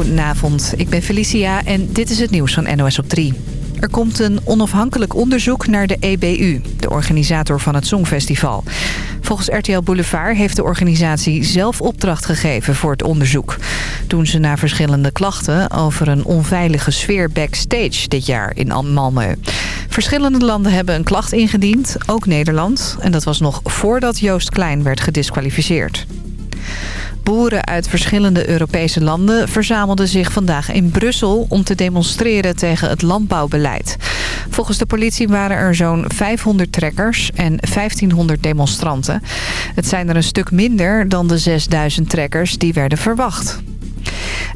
Goedenavond, ik ben Felicia en dit is het nieuws van NOS op 3. Er komt een onafhankelijk onderzoek naar de EBU, de organisator van het Songfestival. Volgens RTL Boulevard heeft de organisatie zelf opdracht gegeven voor het onderzoek. Doen ze na verschillende klachten over een onveilige sfeer backstage dit jaar in Malmö. Verschillende landen hebben een klacht ingediend, ook Nederland. En dat was nog voordat Joost Klein werd gedisqualificeerd. Boeren uit verschillende Europese landen verzamelden zich vandaag in Brussel om te demonstreren tegen het landbouwbeleid. Volgens de politie waren er zo'n 500 trekkers en 1500 demonstranten. Het zijn er een stuk minder dan de 6000 trekkers die werden verwacht.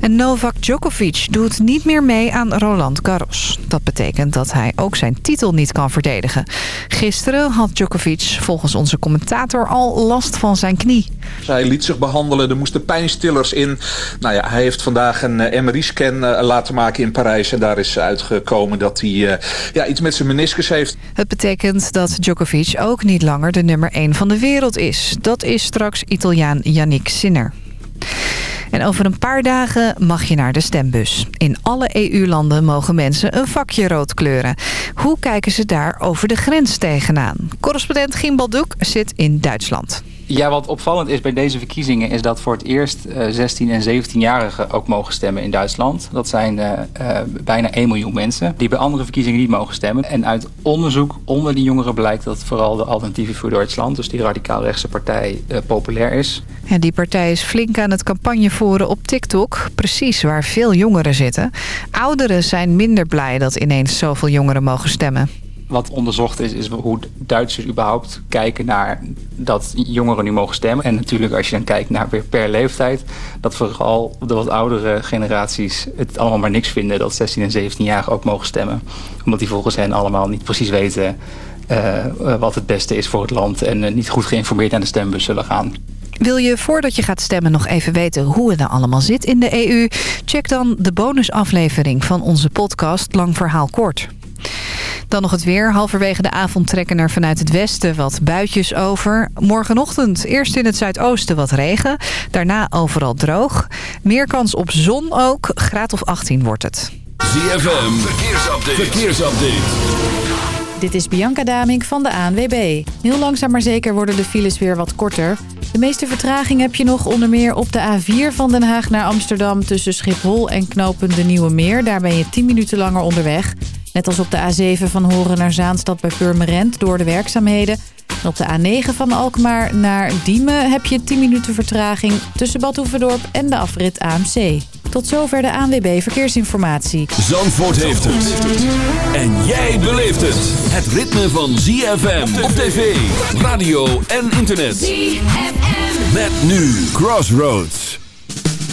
En Novak Djokovic doet niet meer mee aan Roland Garros. Dat betekent dat hij ook zijn titel niet kan verdedigen. Gisteren had Djokovic volgens onze commentator al last van zijn knie. Hij liet zich behandelen, er moesten pijnstillers in. Nou ja, hij heeft vandaag een eh, MRI-scan eh, laten maken in Parijs. En daar is uitgekomen dat hij eh, ja, iets met zijn meniscus heeft. Het betekent dat Djokovic ook niet langer de nummer 1 van de wereld is. Dat is straks Italiaan Yannick Sinner. En over een paar dagen mag je naar de stembus. In alle EU-landen mogen mensen een vakje rood kleuren. Hoe kijken ze daar over de grens tegenaan? Correspondent Gimbal Doek zit in Duitsland. Ja, wat opvallend is bij deze verkiezingen is dat voor het eerst 16 eh, en 17-jarigen ook mogen stemmen in Duitsland. Dat zijn uh, uh, bijna 1 miljoen mensen die bij andere verkiezingen niet mogen stemmen. En uit onderzoek onder die jongeren blijkt dat vooral de Alternatieve voor Duitsland, dus die radicaal-rechtse partij, populair is. Ja, die partij is flink aan het campagne voeren op TikTok, precies waar veel jongeren zitten. Ouderen zijn minder blij dat ineens zoveel jongeren mogen stemmen wat onderzocht is, is hoe Duitsers überhaupt kijken naar dat jongeren nu mogen stemmen. En natuurlijk als je dan kijkt naar weer per leeftijd, dat vooral de wat oudere generaties het allemaal maar niks vinden dat 16 en 17 jaar ook mogen stemmen. Omdat die volgens hen allemaal niet precies weten uh, wat het beste is voor het land en uh, niet goed geïnformeerd aan de stembus zullen gaan. Wil je voordat je gaat stemmen nog even weten hoe het nou allemaal zit in de EU? Check dan de bonusaflevering van onze podcast Lang Verhaal Kort. Dan nog het weer. Halverwege de avond trekken er vanuit het westen wat buitjes over. Morgenochtend eerst in het zuidoosten wat regen. Daarna overal droog. Meer kans op zon ook. Graad of 18 wordt het. ZFM, verkeersupdate. verkeersupdate. Dit is Bianca Damink van de ANWB. Heel langzaam maar zeker worden de files weer wat korter. De meeste vertraging heb je nog onder meer op de A4 van Den Haag naar Amsterdam... tussen Schiphol en knopen de Nieuwe Meer. Daar ben je 10 minuten langer onderweg. Net als op de A7 van Horen naar Zaanstad bij Purmerend door de werkzaamheden. En op de A9 van Alkmaar naar Diemen heb je 10 minuten vertraging tussen Bad en de afrit AMC. Tot zover de ANWB Verkeersinformatie. Zandvoort heeft het. En jij beleeft het. Het ritme van ZFM op tv, radio en internet. ZFM. Met nu Crossroads.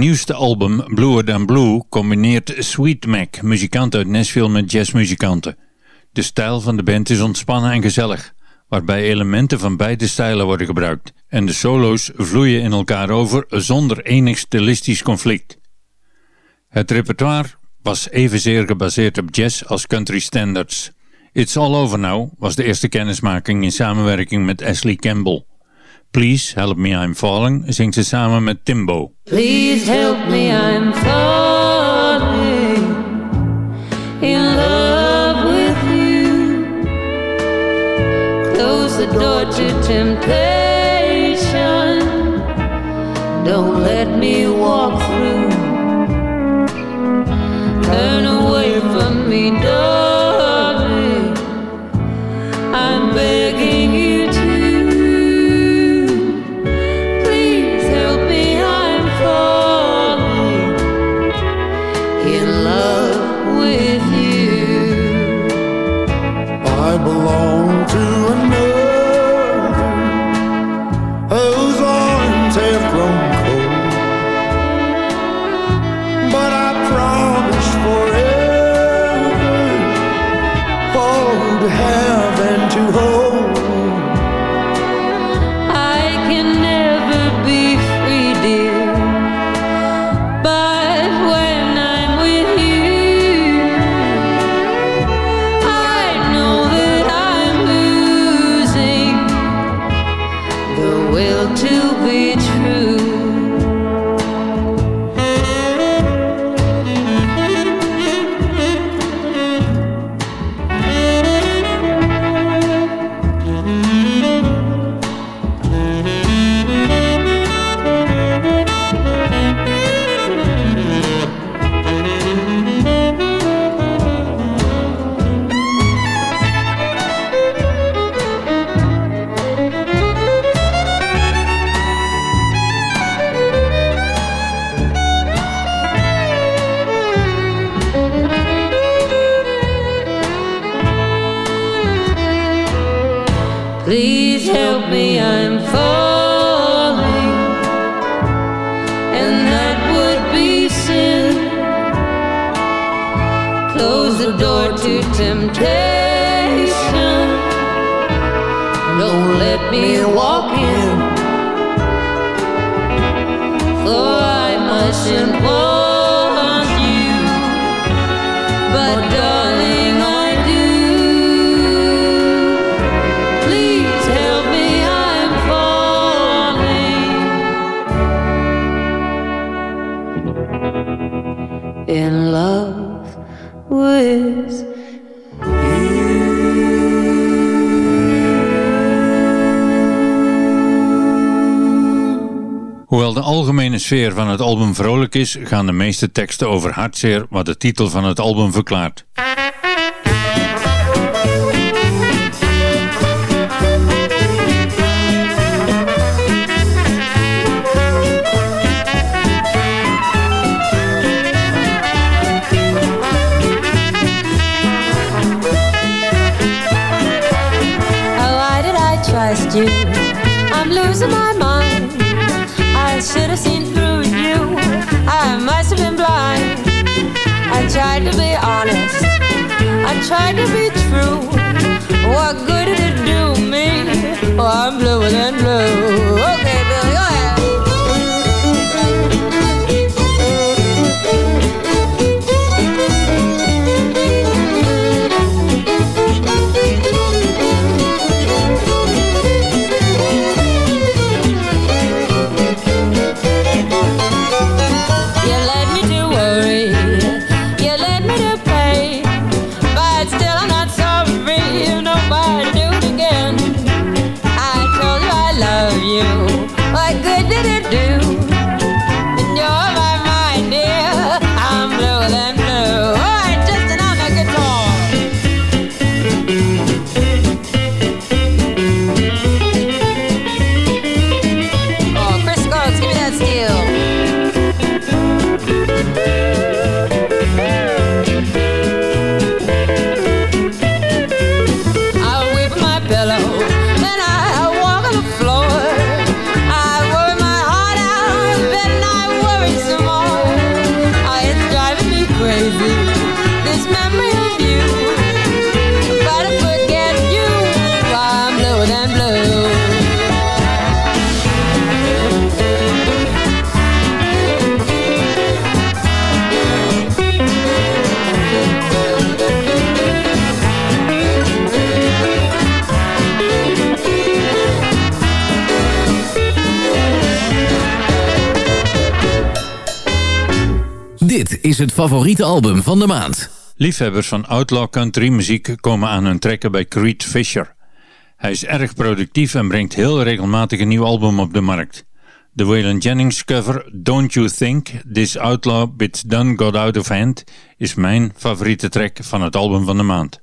nieuwste album Bluer Than Blue combineert Sweet Mac muzikanten uit Nashville met jazzmuzikanten. De stijl van de band is ontspannen en gezellig, waarbij elementen van beide stijlen worden gebruikt en de solo's vloeien in elkaar over zonder enig stilistisch conflict. Het repertoire was evenzeer gebaseerd op jazz als country standards. It's All Over Now was de eerste kennismaking in samenwerking met Ashley Campbell. Please Help Me I'm Falling zingt ze samen met Timbo. Please help me I'm falling in love with you. Close the door to temptation. Don't let me walk through. Turn away from me, sfeer van het album vrolijk is, gaan de meeste teksten over hartzeer wat de titel van het album verklaart. Tried to be true. What good did it do me? Oh, I'm bluer than blue. Is het favoriete album van de maand. Liefhebbers van outlaw country muziek komen aan hun trekken bij Creed Fisher. Hij is erg productief en brengt heel regelmatig een nieuw album op de markt. De Waylon Jennings cover Don't You Think This Outlaw Bit Done Got Out of Hand is mijn favoriete track van het album van de maand.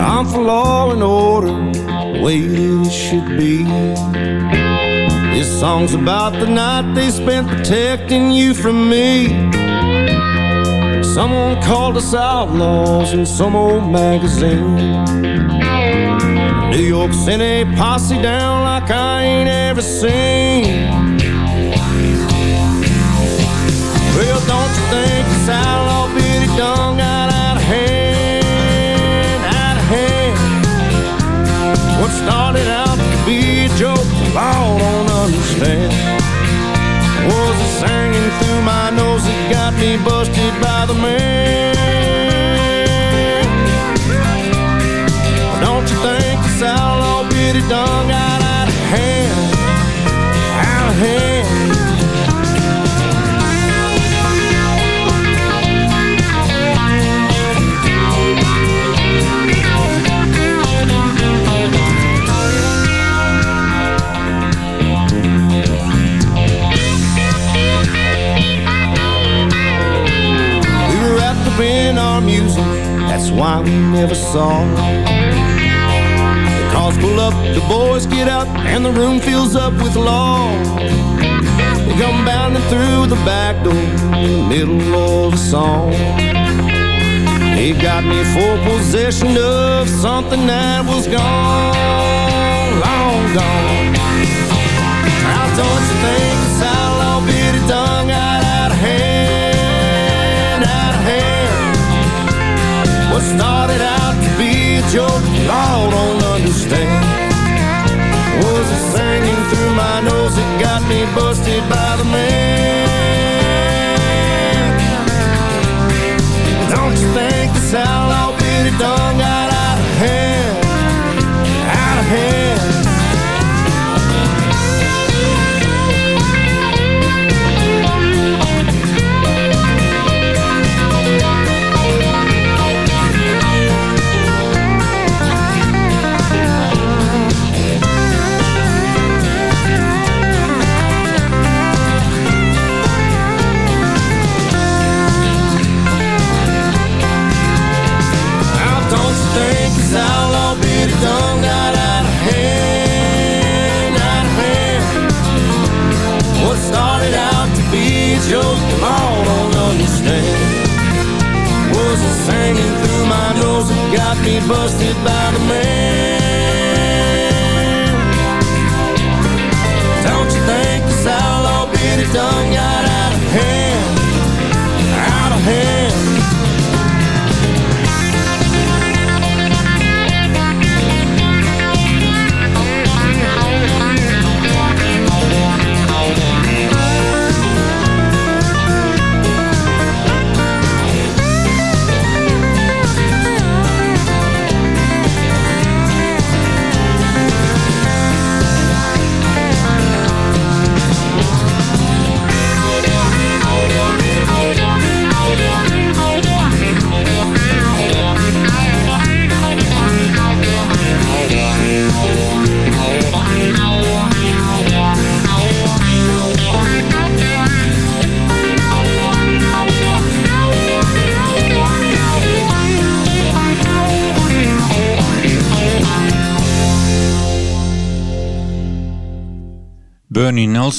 I'm for law and order, way it should be. This song's about the night they spent protecting you from me. Someone called us outlaws in some old magazine. New York sent a posse down like I ain't ever seen. Well, don't you think this outlaw bitty done through my nose that got me busted by the man? Don't you think this outlaw bitty done that's why we never saw. The cars pull up, the boys get out, and the room fills up with law. They come bounding through the back door in the middle of the song. They got me for possession of something that was gone, long gone. Now don't you think What started out to be a joke, Lord don't understand. Was it singing through my nose that got me busted by the man? Me busted by the man?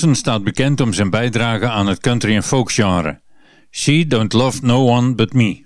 Nelson staat bekend om zijn bijdrage aan het country en folk genre. She Don't Love No One But Me.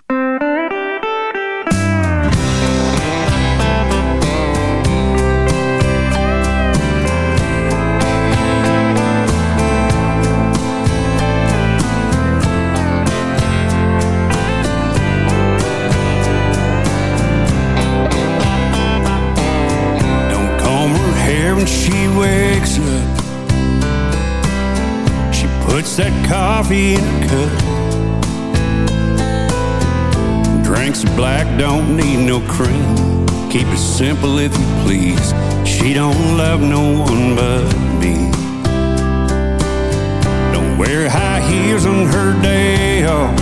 Cup. Drinks black, don't need no cream. Keep it simple if you please. She don't love no one but me. Don't wear high heels on her day off.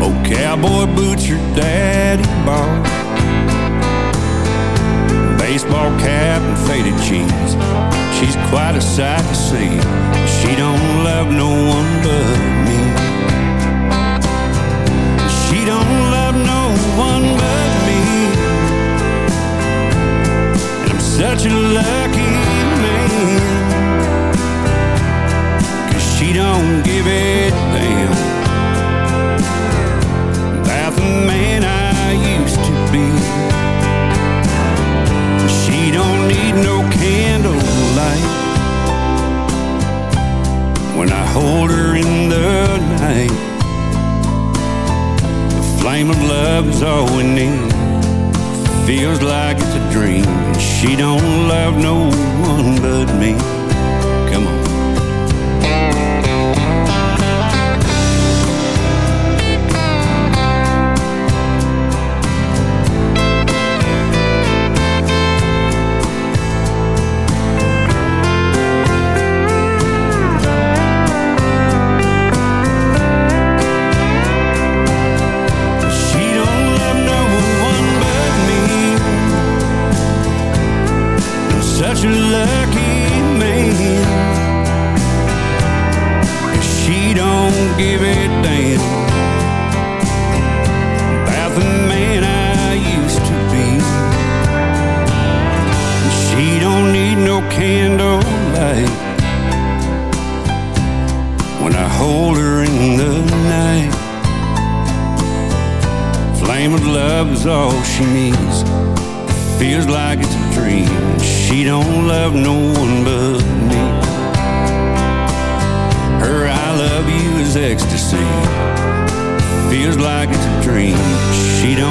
Oh, cowboy boots your daddy bought. Baseball cap and faded jeans. She's quite a sight to see. She don't love no one but me. She don't love no one but me. And I'm such a lucky man. Cause she don't give a when I hold her in the night. The flame of love is all we need. Feels like it's a dream. She don't love no one but me.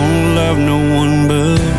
Don't love no one but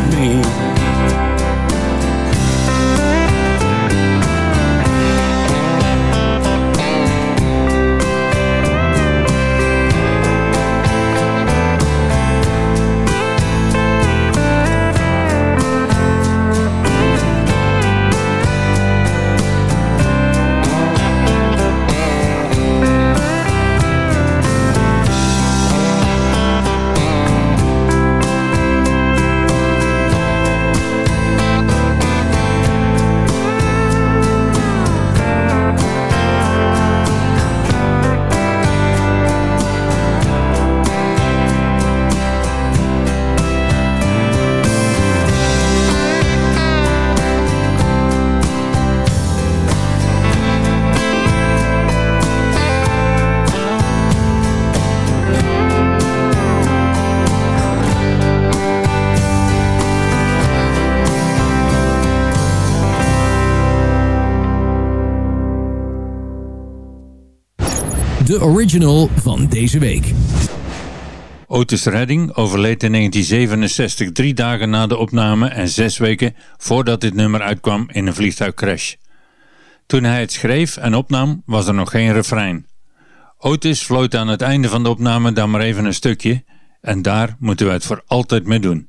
Original van deze week. Otis Redding overleed in 1967, drie dagen na de opname en zes weken voordat dit nummer uitkwam in een vliegtuigcrash. Toen hij het schreef en opnam, was er nog geen refrein. Otis floot aan het einde van de opname dan maar even een stukje en daar moeten we het voor altijd mee doen.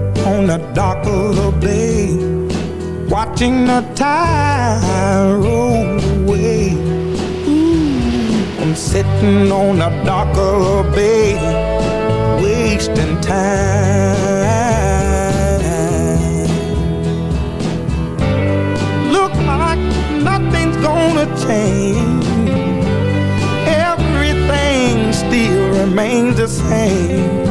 on the dock of the bay, watching the tide roll away. I'm sitting on a dock of a bay, wasting time. Look like nothing's gonna change. Everything still remains the same.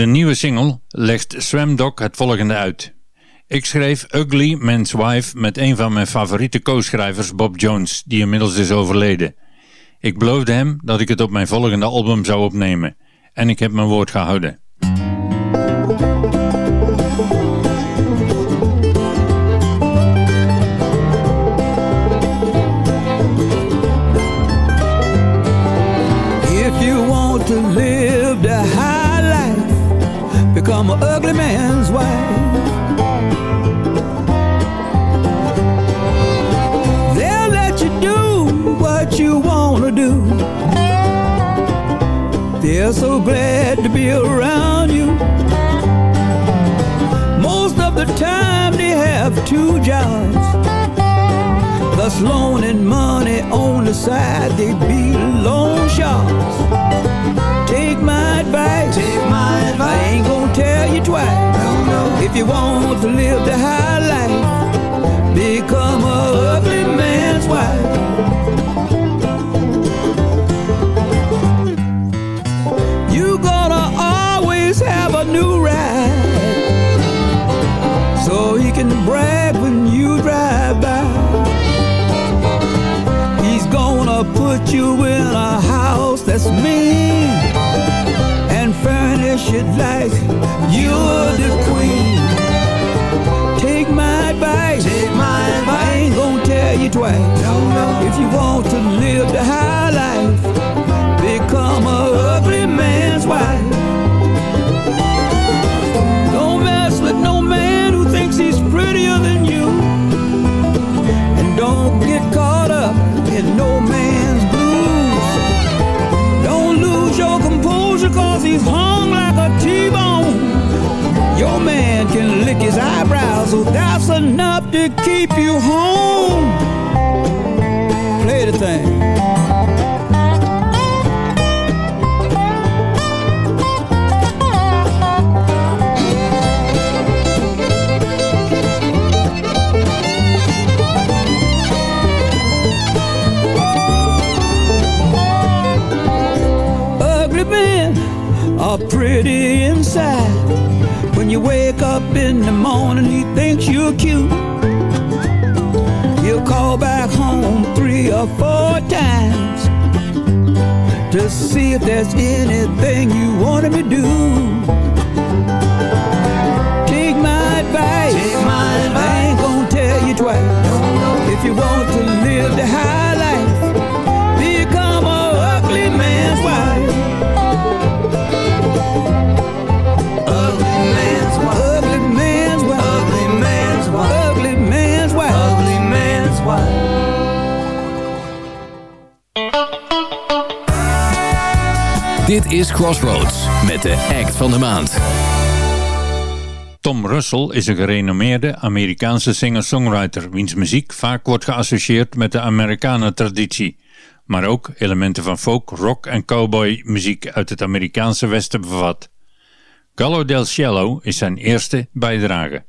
de nieuwe single legt Swam Dog het volgende uit. Ik schreef Ugly Man's Wife met een van mijn favoriete co-schrijvers Bob Jones, die inmiddels is overleden. Ik beloofde hem dat ik het op mijn volgende album zou opnemen. En ik heb mijn woord gehouden. Become an ugly man's wife. They'll let you do what you want to do. They're so glad to be around you. Most of the time they have two jobs. Plus loan and money on the side, they be loan sharks. Take my advice. Take my advice. I ain't gonna tell you twice. No, no. If you want to live the high life, become a ugly man's wife. You gonna always have a new ride, so he can brag when you drive by. He's gonna put you in a house that's mean it like you're the queen. Take my advice. Take my advice. I ain't gonna tell you twice. No, no. If you want to live the high life, become a ugly man's wife. Don't mess with no man who thinks he's prettier than you. And don't get caught up in no man's blues. Don't lose your composure cause he's hung like a T-bone. Your man can lick his eyebrows, so that's enough to keep you home. Play the thing. Pretty inside. When you wake up in the morning, he thinks you're cute. He'll call back home three or four times to see if there's anything you want him to do. Take my advice. Take my advice. I ain't gonna tell you twice. If you want to live the high is Crossroads met de act van de maand. Tom Russell is een gerenommeerde Amerikaanse singer-songwriter wiens muziek vaak wordt geassocieerd met de Amerikanen-traditie, maar ook elementen van folk, rock en cowboy muziek uit het Amerikaanse Westen bevat. Gallo del Cielo is zijn eerste bijdrage.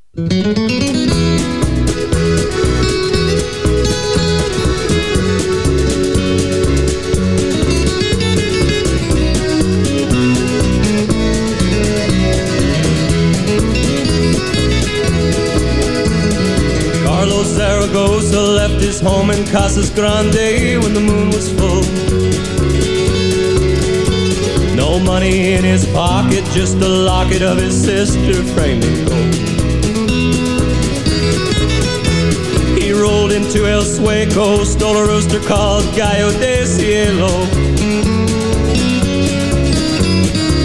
Home in Casas Grande when the moon was full. No money in his pocket, just a locket of his sister framed in gold. He rolled into El Sueco, stole a rooster called Gallo de Cielo.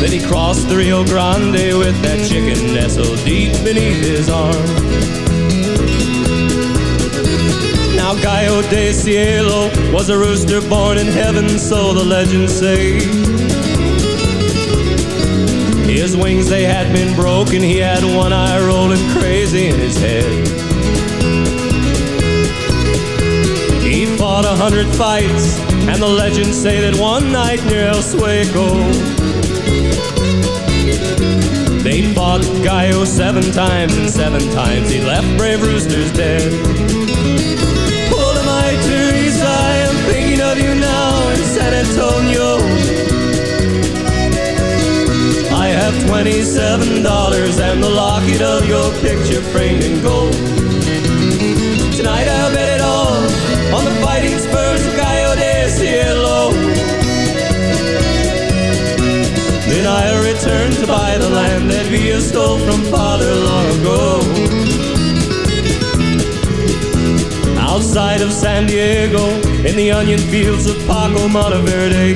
Then he crossed the Rio Grande with that chicken nestled deep beneath his arm. Gallo de Cielo was a rooster born in heaven, so the legends say. His wings, they had been broken, he had one eye rolling crazy in his head. He fought a hundred fights, and the legends say that one night near El Sueco, they fought Gallo seven times, and seven times he left brave roosters dead. Antonio. I have twenty-seven dollars and the locket of your picture framed in gold. Tonight I'll bet it all on the fighting spurs of Gallo de Cielo. Then I'll return to buy the land that Villa stole from father long ago. Outside of San Diego, in the onion fields of Paco Monteverde.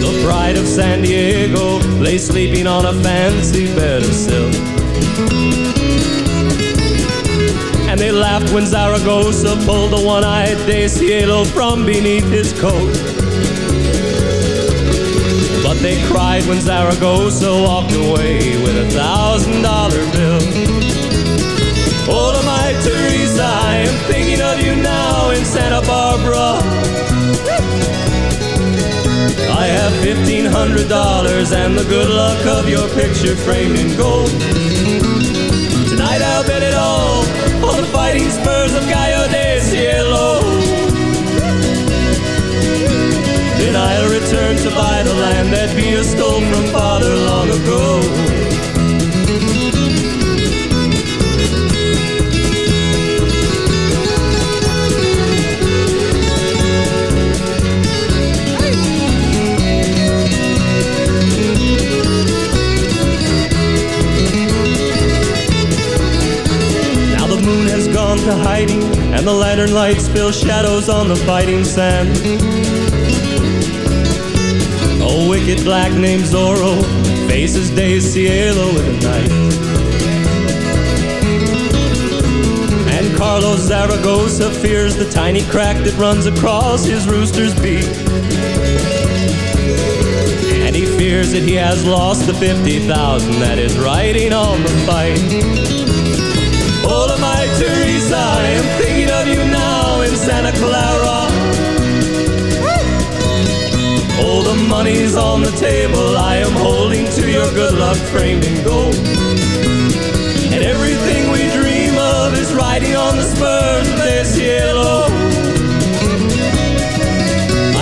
The bride of San Diego lay sleeping on a fancy bed of silk. And they laughed when Zaragoza pulled the one-eyed De Cielo from beneath his coat. But they cried when Zaragoza walked away with a thousand dollar bill. I am thinking of you now in Santa Barbara. I have fifteen hundred dollars and the good luck of your picture framed in gold. Tonight I'll bet it all on the fighting spurs of Gallo de Cielo. Then I'll return to buy the land that Villa stole from father long ago. Has gone to hiding, and the lantern lights spill shadows on the fighting sand. A wicked black named Zorro faces De Cielo in the night. And Carlos Zaragoza fears the tiny crack that runs across his rooster's beak. And he fears that he has lost the 50,000 that is riding on the fight. On the table. I am holding to your good luck framed in gold. And everything we dream of is riding on the spurs of this Cielo.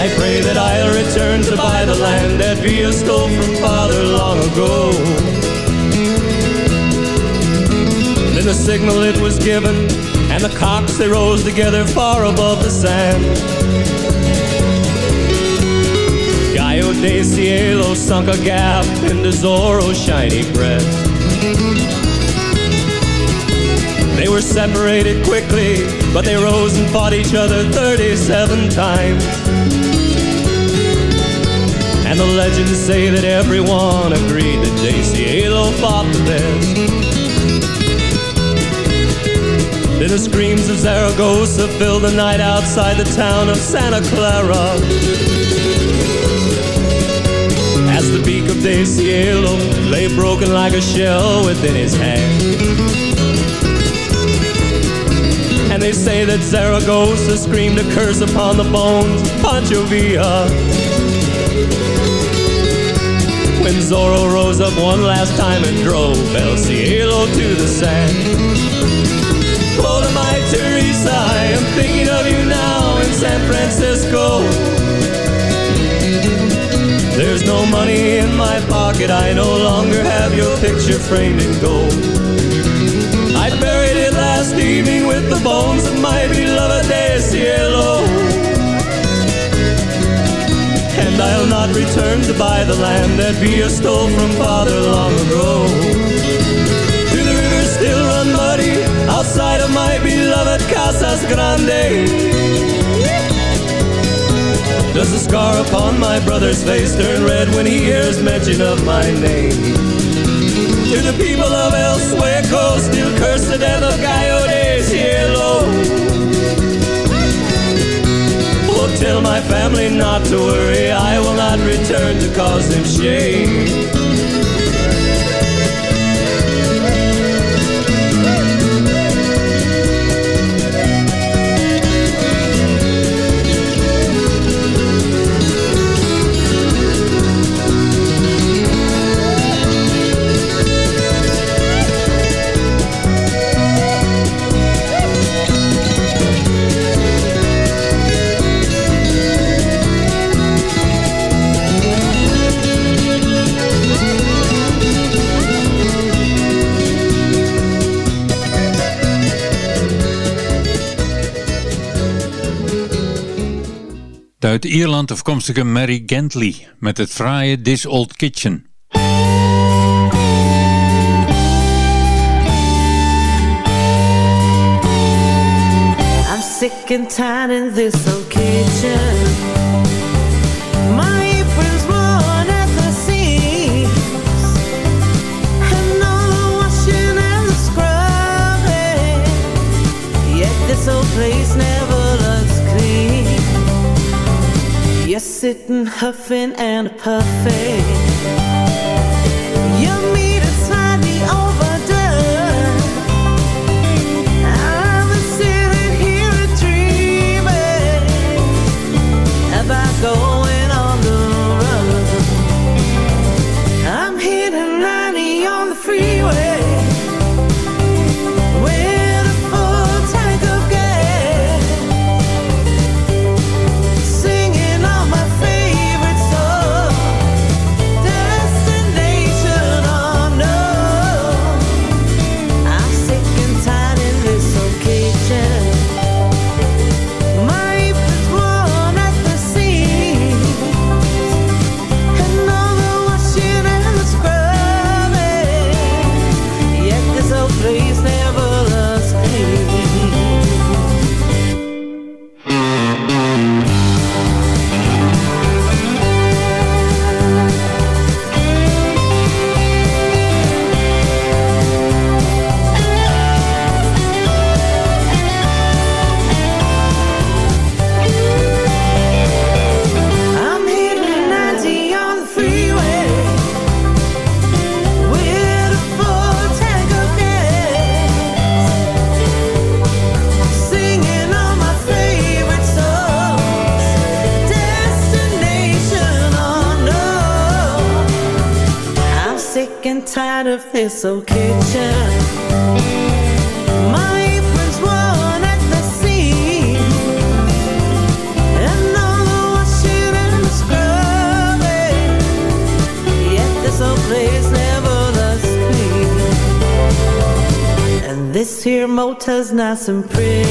I pray that I'll return to buy the land that Villa stole from father long ago. Then the signal it was given, and the cocks they rose together far above the sand. Gallo de Cielo sunk a gap into Zorro's shiny breast. They were separated quickly, but they rose and fought each other 37 times. And the legends say that everyone agreed that De Cielo fought the best. Then the screams of Zaragoza filled the night outside the town of Santa Clara. As the beak of De Cielo lay broken like a shell within his hand. And they say that Zaragoza screamed a curse upon the bones Pancho Villa. When Zorro rose up one last time and drove El Cielo to the sand. Oh, my Teresa, I am thinking of you now in San Francisco. No money in my pocket, I no longer have your picture framed in gold. I buried it last evening with the bones of my beloved de cielo. And I'll not return to buy the land that Villa stole from father long ago. Do the rivers still run muddy outside of my beloved Casas Grande? Does the scar upon my brother's face turn red when he hears mention of my name? Do the people of El Sueco still curse the death of Gallo de Cielo? Oh, tell my family not to worry, I will not return to cause them shame. De uit Ierland afkomstige Mary Gentley met het fraaie This Old Kitchen. I'm sick and tired this old kitchen. Sitting huffing and puffing. This old. And this here motel's nice and pretty.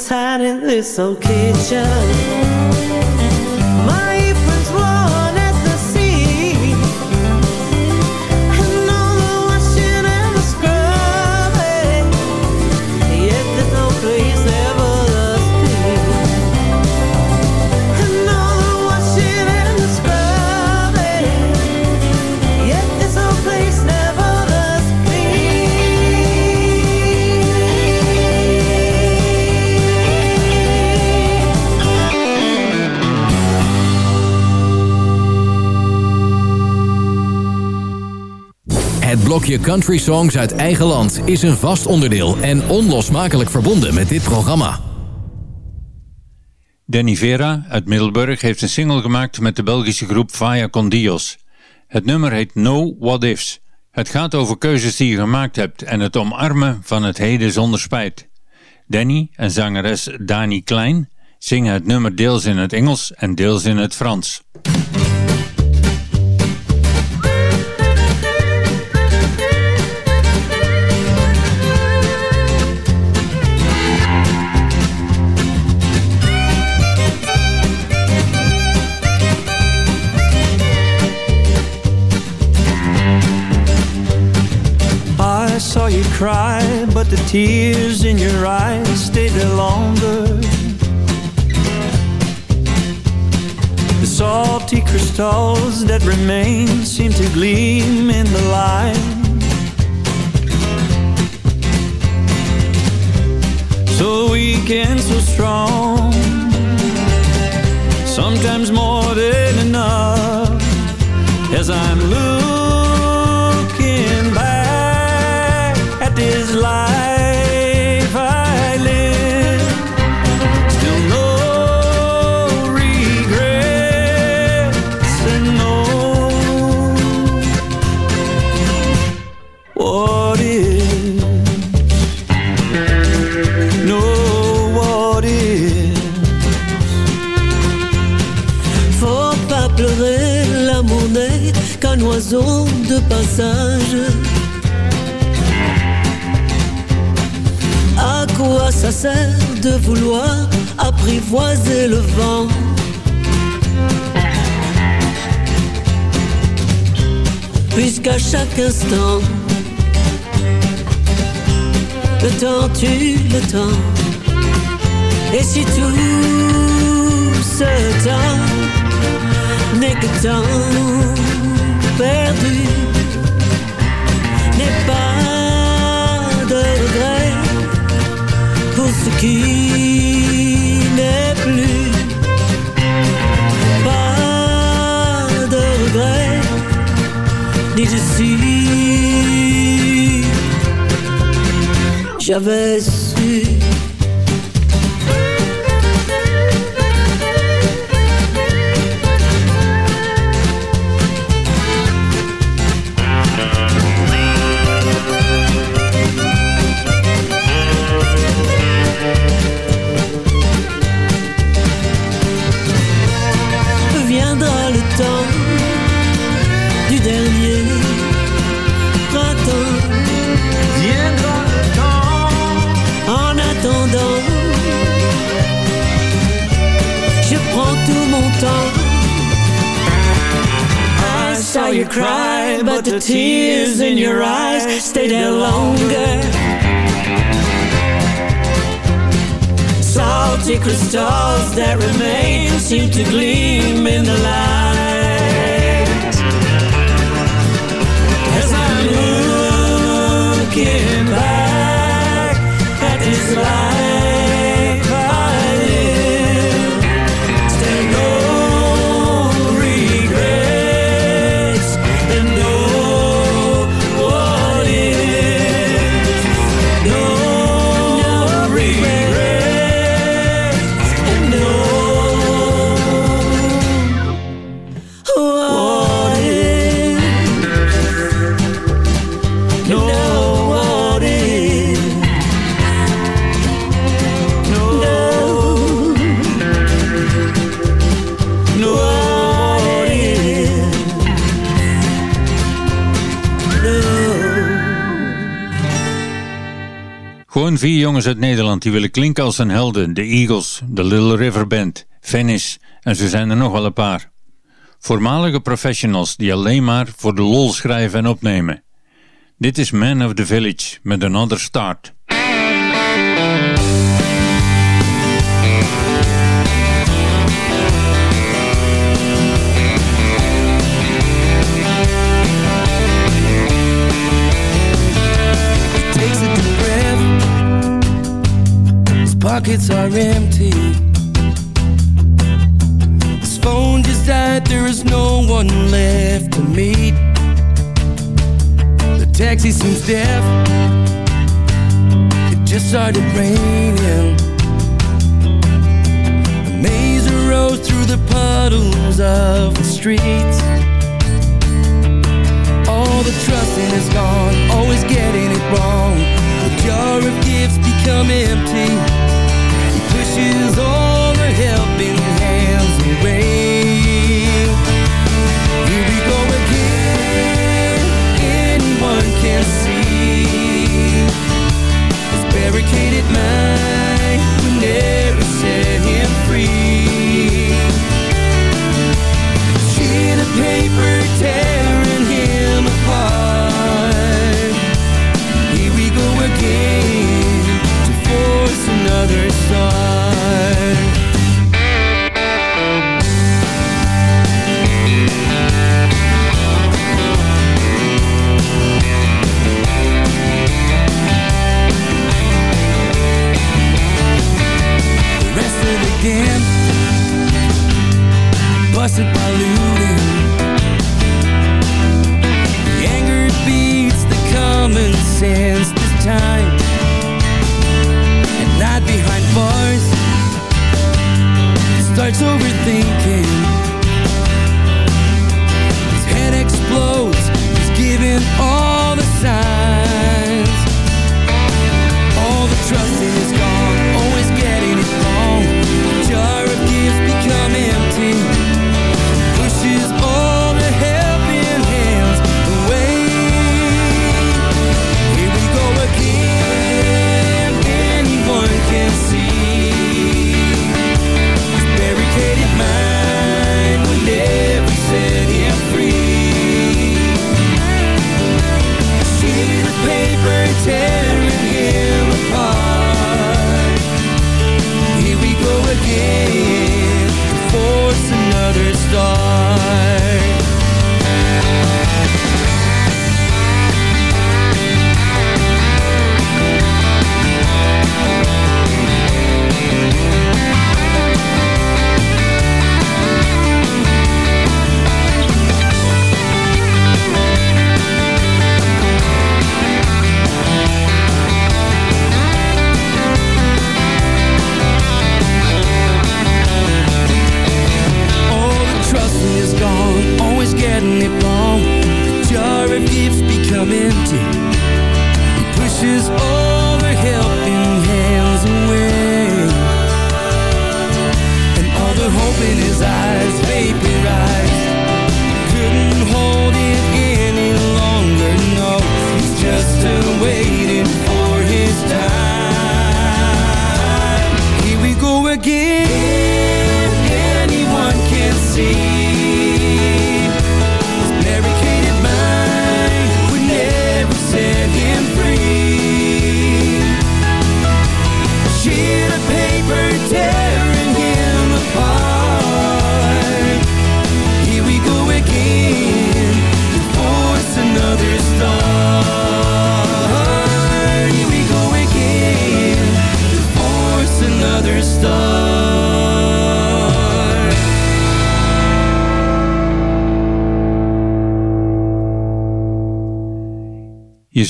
Tired in this old kitchen. Blokje country songs uit eigen land is een vast onderdeel en onlosmakelijk verbonden met dit programma. Danny Vera uit Middelburg heeft een single gemaakt met de Belgische groep Vaya Con Dios. Het nummer heet No What Ifs. Het gaat over keuzes die je gemaakt hebt en het omarmen van het heden zonder spijt. Danny en zangeres Dani Klein zingen het nummer deels in het Engels en deels in het Frans. You cry, but the tears in your eyes stayed there longer. The salty crystals that remain seem to gleam in the light. So weak and so strong, sometimes more than enough. As I'm looking life pas pleurer, l'amour n'est qu'un de passage. De vouloir apprivoiser le vent Puisqu'à chaque instant, le temps tue le temps. Et si tout ce temps n'est que temps perdu, n'est pas ce qui n'est plus. Pas de regret, ni de si j'avais su. Uit Nederland die willen klinken als hun helden. De Eagles, de Little River Band, Venice en zo zijn er nog wel een paar. Voormalige professionals die alleen maar voor de lol schrijven en opnemen. Dit is Man of the Village met Another Start. Pockets are empty. His phone just died, there is no one left to meet. The taxi seems deaf. It just started raining. A maze arose through the puddles of the streets. All the trusting is gone, always getting it wrong. Jar of gifts become empty. He pushes all the helping hands away. Here we go again. Anyone can see his barricaded mind will never another game busted by looting. Anger beats the common sense this time.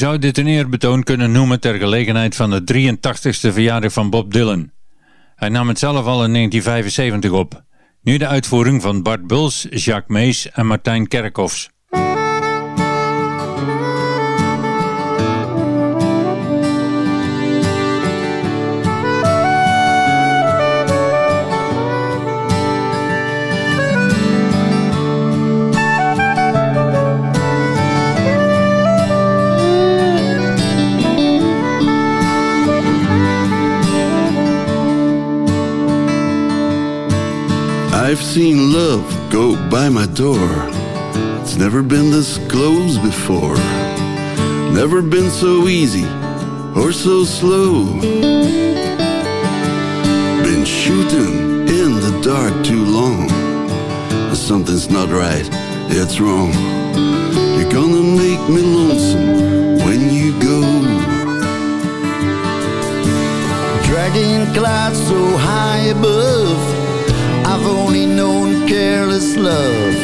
Zou dit een eerbetoon kunnen noemen ter gelegenheid van de 83ste verjaardag van Bob Dylan. Hij nam het zelf al in 1975 op. Nu de uitvoering van Bart Buls, Jacques Mees en Martijn Kerkhoffs. I've seen love go by my door. It's never been this close before. Never been so easy or so slow. Been shooting in the dark too long. Something's not right, it's wrong. You're gonna make me lonesome when you go. Dragging clouds so high above I've only known careless love.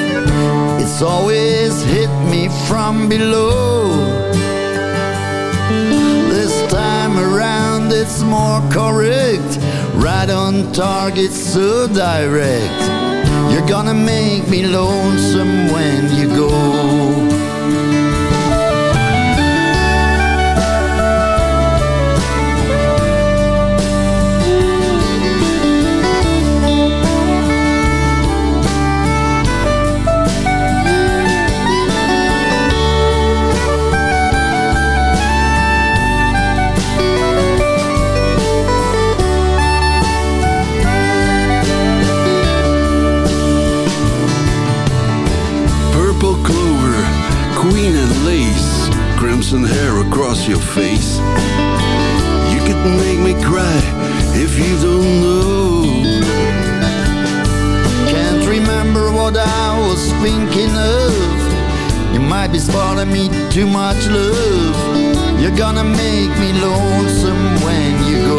It's always hit me from below. This time around it's more correct. Right on target, so direct. You're gonna make me lonesome when you go. Your face. You could make me cry if you don't know. Can't remember what I was thinking of. You might be spoiling me too much love. You're gonna make me lonesome when you go.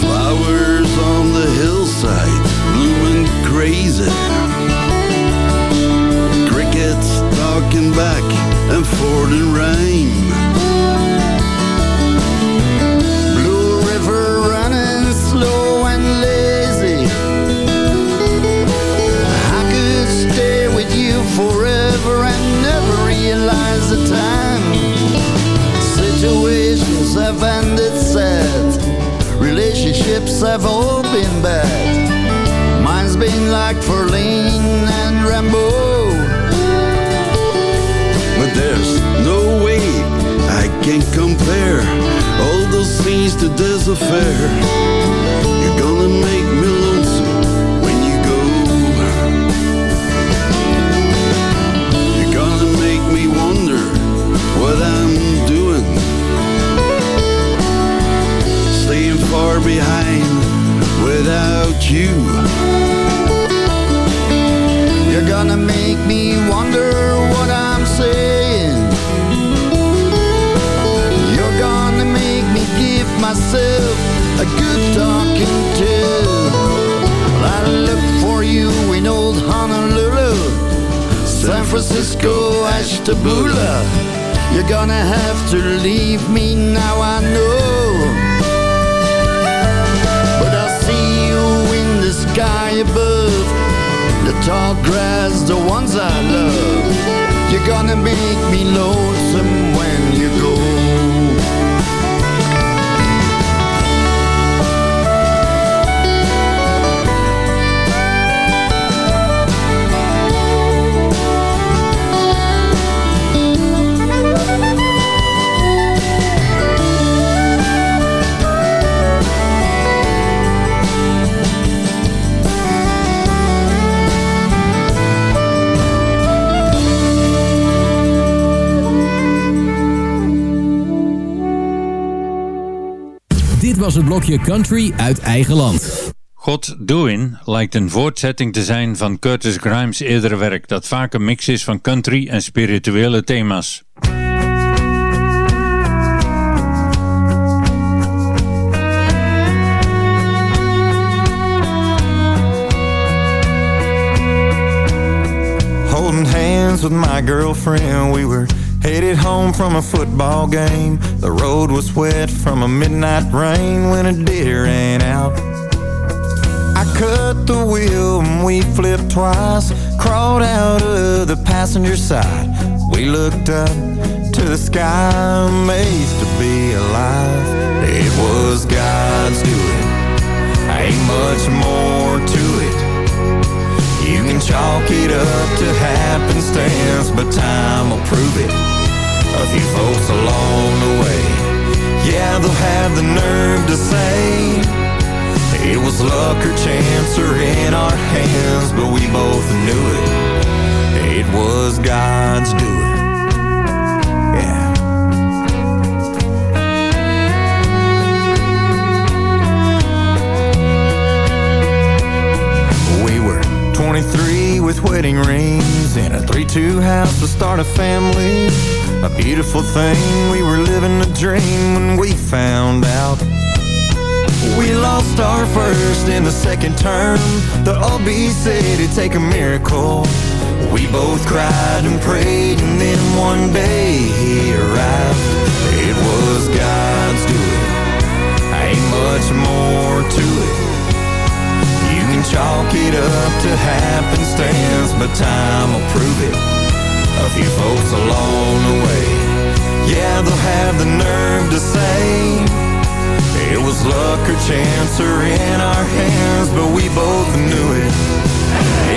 Flowers on the hillside, blooming crazy. Crickets talking back and forth in rhyme. Blue river running slow and lazy. I could stay with you forever and never realize the time. Situations have ended sad. Relationships have all been bad. Mine's been like Verlaine and Rambo. I can compare all those scenes to this affair. You're gonna make me make me lonesome het blokje Country uit eigen land. God Doin lijkt een voortzetting te zijn van Curtis Grimes' eerdere werk dat vaak een mix is van country en spirituele thema's. Holding hands with my girlfriend, we were headed home from a football game. The road was wet from a midnight rain when a deer ran out. I cut the wheel and we flipped twice, crawled out of the passenger side. We looked up to the sky, amazed to be alive. It was God's doing, ain't much more to it. You can chalk it up to happenstance, but time will prove it. A few folks along the way, yeah, they'll have the nerve to say it was luck or chance or in our hands, but we both knew it. It was God's doing. Yeah. We were 23 with wedding rings in a 3-2 house to start a family. A beautiful thing, we were living a dream when we found out. We lost our first in the second term. The OB said it'd take a miracle. We both cried and prayed, and then one day he arrived. It was God Ain't much more to it. Chalk it up to happenstance, but time will prove it. A few folks along the way, yeah, they'll have the nerve to say it was luck or chance or in our hands, but we both knew it.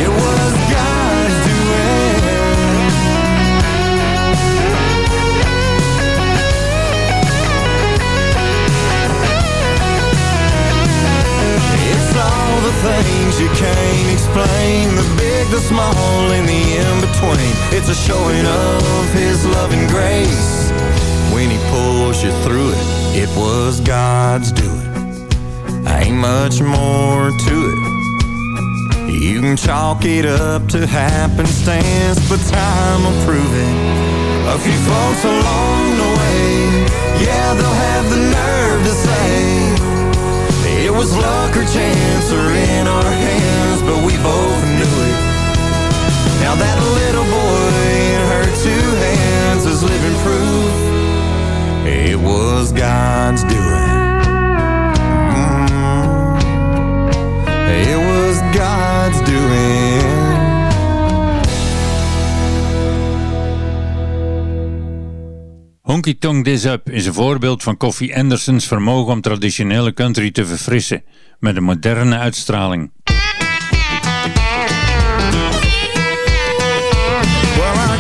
It was God's the things you can't explain, the big, the small, and the in-between. It's a showing of His loving grace when He pulls you through it. It was God's doing. Ain't much more to it. You can chalk it up to happenstance, but time will prove it. A few folks along the way, yeah, they'll have the nerve was luck or chance or in our hands, but we both knew it. Now that little boy in her two hands is living proof it was God's doing. Mm. It was God's doing. Honky Tonk This Up is een voorbeeld van Koffie Andersons vermogen om traditionele country te verfrissen met een moderne uitstraling. I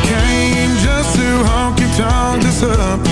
came just to up.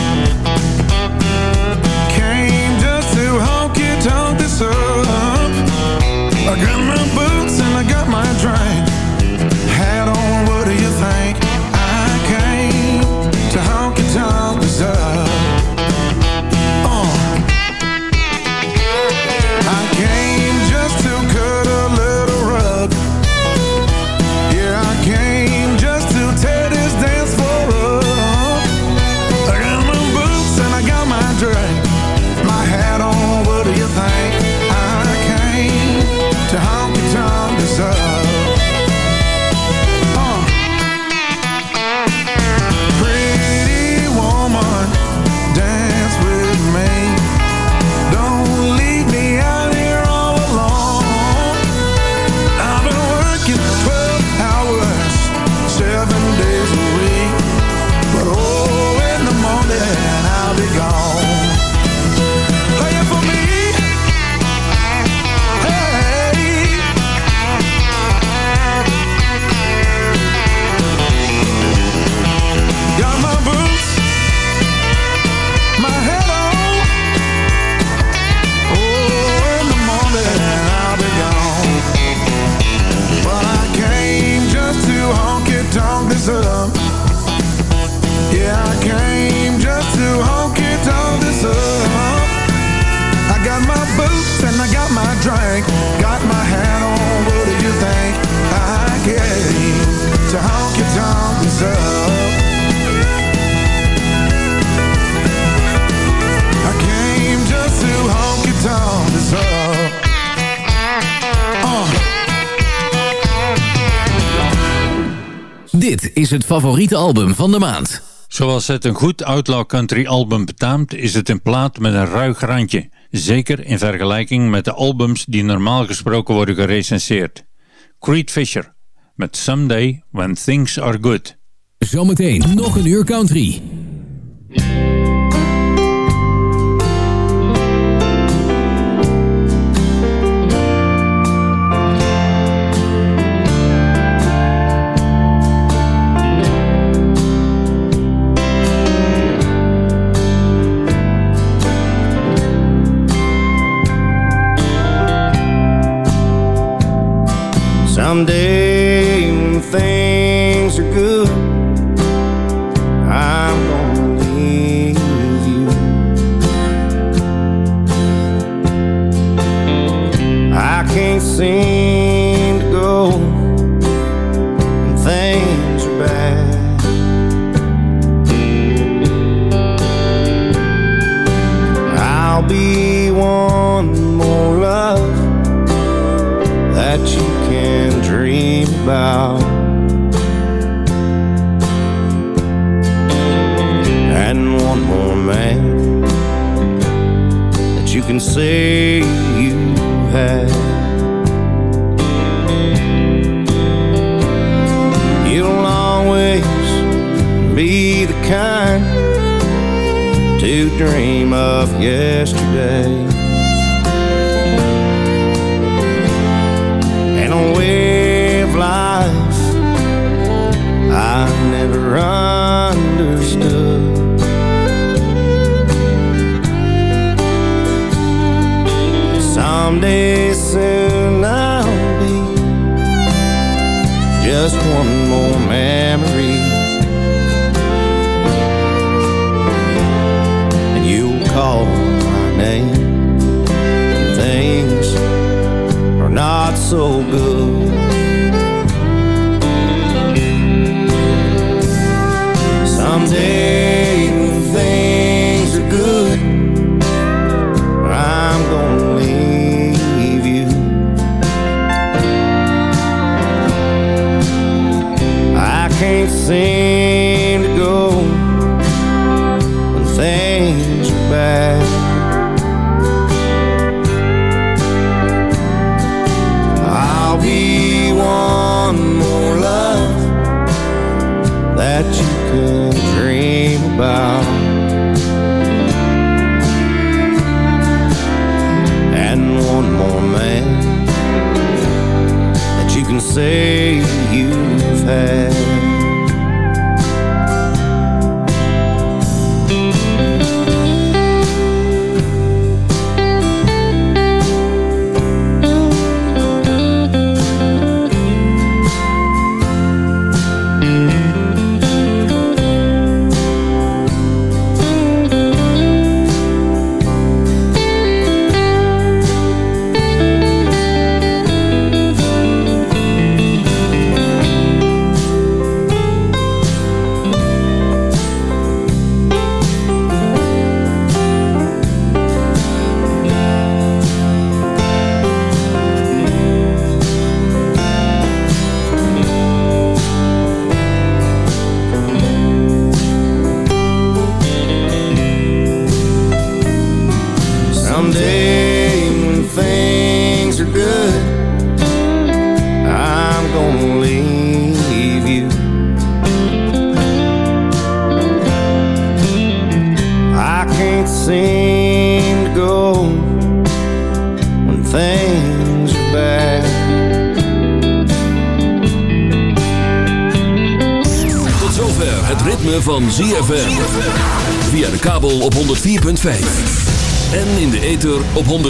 Favoriete album van de maand. Zoals het een goed outlaw country album betaamt, is het een plaat met een ruig randje. Zeker in vergelijking met de albums die normaal gesproken worden gerecenseerd. Creed Fisher met Someday When Things Are Good. Zometeen nog een uur country.